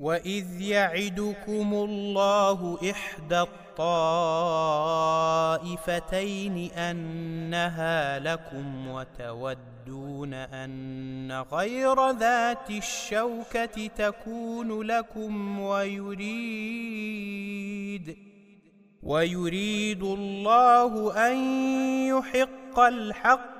وإذ يعدكم الله إحدى الطائفتين أنها لكم وتودون أن غير ذات الشوكة تكون لكم ويريد ويريد الله أن يحق الحق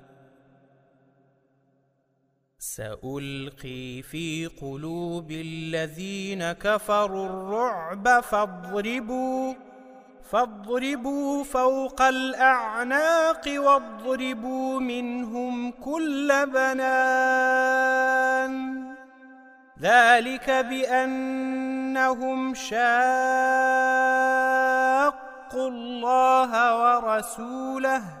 سألقي في قلوب الذين كفروا الرعب فاضربوا فاضربوا فوق الأعناق واضربوا منهم كل بنان. ذلك بأنهم شاقوا الله ورسوله.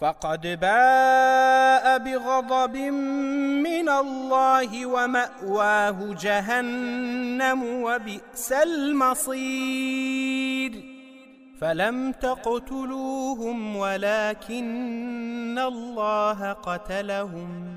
فقد باء بغضب من الله ومأواه جهنم وبئس المصير. فلم تقتلوهم ولكن الله قتلهم.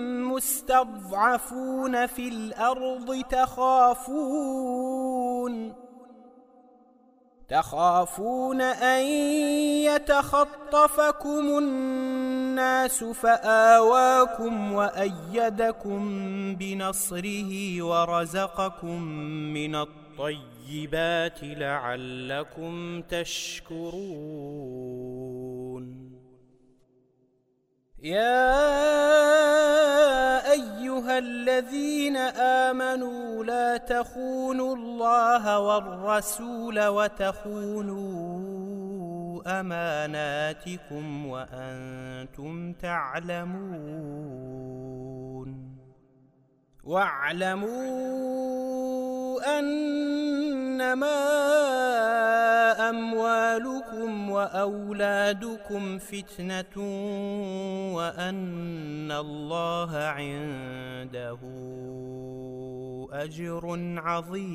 مستضعفون في الأرض تخافون. تخافون أن يتخطفكم الناس فآواكم وأيدكم بنصره ورزقكم من الطيبات لعلكم تشكرون. يا أيها الذين آمنوا لا تخونوا الله والرسول وتخونوا أماناتكم وأنتم تعلمون. واعلموا إنما أموالكم وأولادكم فتنة وأن الله عنده أجر عظيم.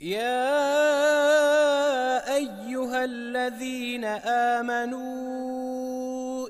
يا أيها الذين آمنوا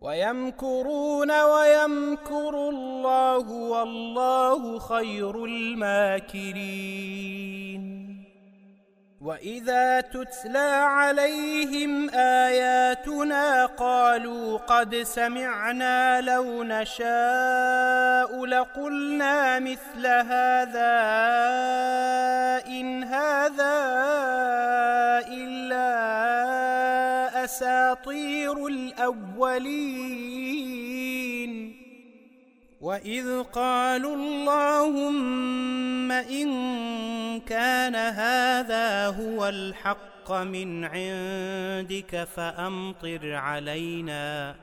ويمكرون ويمكر الله والله خير الماكرين. وإذا تتلى عليهم آياتنا قالوا قد سمعنا لو نشاء لقلنا مثل هذا إن هذا إلا أساطير الأولين. وإذ قالوا اللهم إن كان هذا هو الحق من عندك فأمطر علينا.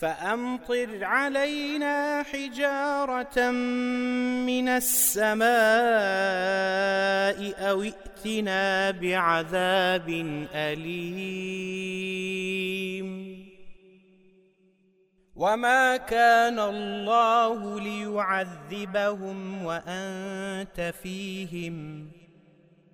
فأمطر علينا حجارة من السماء أو ائتنا بعذاب أليم. وما كان الله ليعذبهم وأنت فيهم.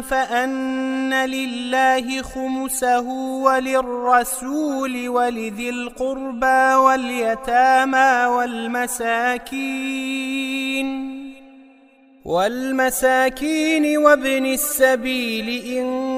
فأن لله خمسه وللرسول ولذي القربى واليتامى والمساكين والمساكين وابن السبيل إن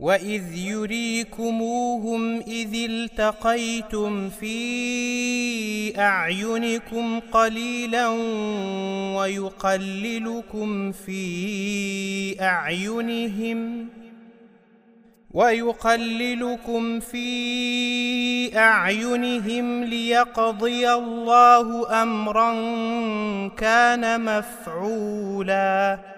وإذ يريكموهم إذ التقيتم في أعينكم قليلا ويقللكم في أعينهم ويقللكم في أعينهم ليقضي الله أمرا كان مفعولاً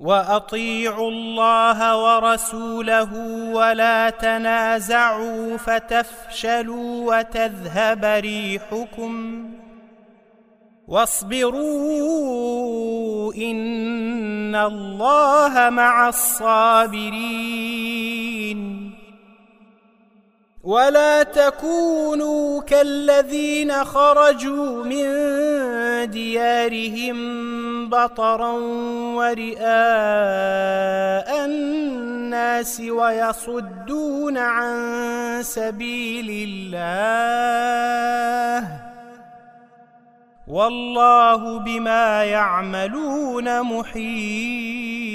وأطيعوا الله ورسوله ولا تنازعوا فتفشلوا وتذهب ريحكم واصبروا إن الله مع الصابرين ولا تكونوا كالذين خرجوا من ديارهم بطرا ورئاء الناس ويصدون عن سبيل الله والله بما يعملون محيط.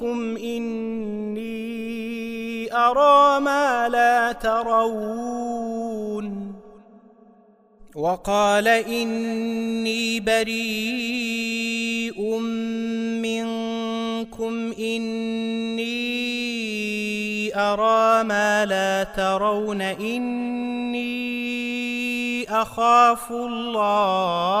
منكم إني أرى ما لا ترون. وقال إني بريء منكم. إني أرى ما لا ترون. إني أخاف الله.